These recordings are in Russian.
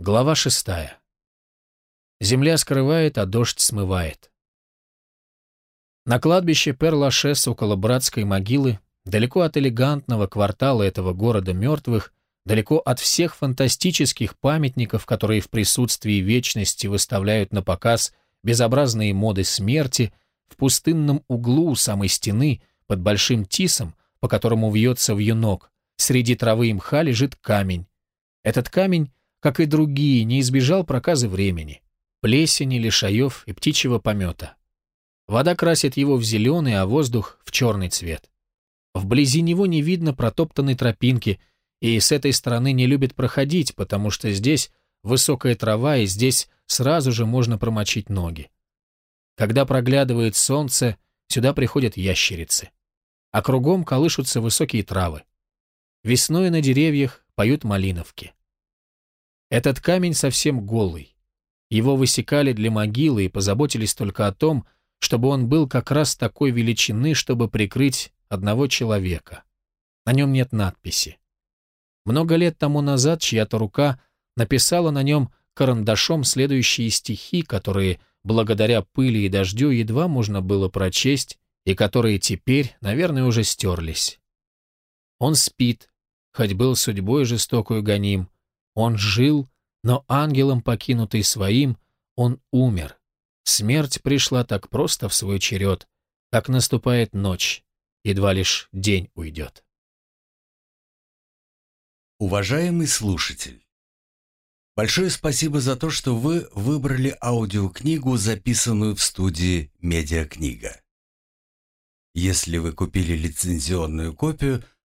Глава шестая. Земля скрывает, а дождь смывает. На кладбище Пер-Лашес около братской могилы, далеко от элегантного квартала этого города мертвых, далеко от всех фантастических памятников, которые в присутствии вечности выставляют на показ безобразные моды смерти, в пустынном углу у самой стены, под большим тисом, по которому вьется вьюнок, среди травы и мха лежит камень. Этот камень как и другие, не избежал проказы времени, плесени, лишаев и птичьего помета. Вода красит его в зеленый, а воздух — в черный цвет. Вблизи него не видно протоптанной тропинки, и с этой стороны не любит проходить, потому что здесь высокая трава, и здесь сразу же можно промочить ноги. Когда проглядывает солнце, сюда приходят ящерицы. А кругом колышутся высокие травы. Весной на деревьях поют малиновки. Этот камень совсем голый. Его высекали для могилы и позаботились только о том, чтобы он был как раз такой величины, чтобы прикрыть одного человека. На нем нет надписи. Много лет тому назад чья-то рука написала на нем карандашом следующие стихи, которые, благодаря пыли и дождю, едва можно было прочесть, и которые теперь, наверное, уже стерлись. Он спит, хоть был судьбой жестокую гоним, он жил, но ангелом, покинутый своим, он умер. Смерть пришла так просто в свой черед, как наступает ночь, едва лишь день уйдет. Уважаемый слушатель, большое спасибо за то, что вы выбрали аудиокнигу, записанную в студии «Медиакнига». Если вы купили лицензионную копию –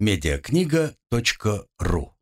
медиакнига.ру